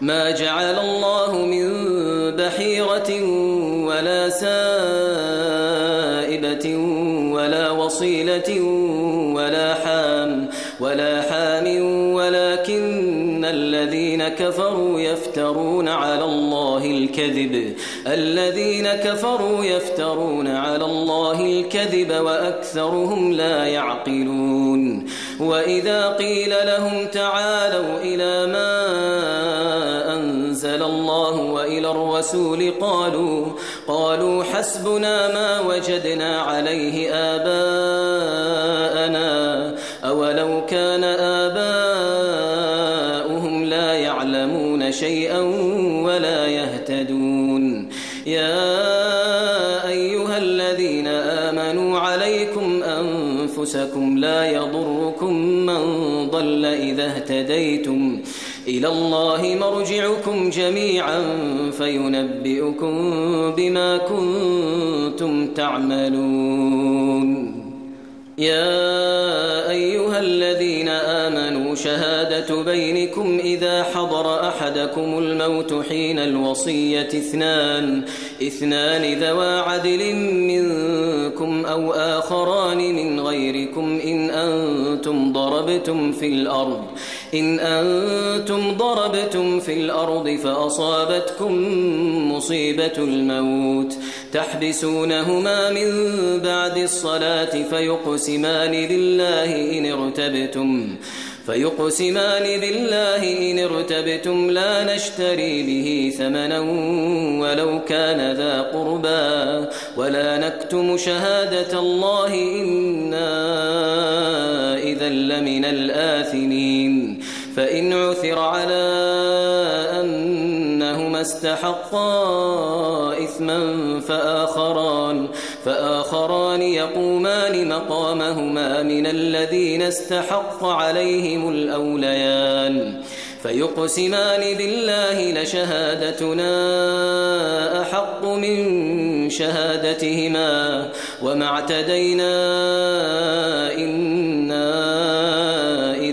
ما جعل الله من بحيرة ولا سائبة ولا وصيلة ولا حام ولا حام ولكن الذين كفروا يفترون على الله الكذب. الذين كفروا يفترون على الله الكذب وأكثرهم لا يعقلون. وإذا قيل لهم تعالوا إلى ما الرسول قالوا قالوا حسبنا ما وجدنا عليه آباءنا أولو كان آباؤهم لا يعلمون شيئا ولا يهتدون. يا أيها الذين آمنوا عليكم أنفسكم لا يضركم من ضل إذا اهتديتم. إلى الله مرجعكم جميعا فينبئكم بما كنتم تعملون. يا أيها الذين آمنوا شهادة بينكم حضر أحدكم الموت حين الوصية اثنان اثنان ذوى عدل منكم أو آخران من غيركم إن أنتم ضربتم في الأرض إن أنتم ضربتم في الأرض فأصابتكم مصيبة الموت. تحبسونهما من بعد الصلاة فيقسمان بالله إن ارتبتم. فيقسمان بالله إن ارتبتم لا نشتري به ثمنا ولو كان ذا قربا ولا نكتم شهادة الله إنا إذا لمن الآثمين فإن عثر على أن استحقا إثما فآخران فآخران يقومان مقامهما من الذين استحق عليهم الأوليان. فيقسمان بالله لشهادتنا أحق من شهادتهما وما اعتدينا إنا